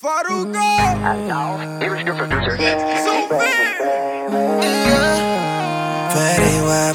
Faruko! Here's your producer. Sophie! Fatty Wap.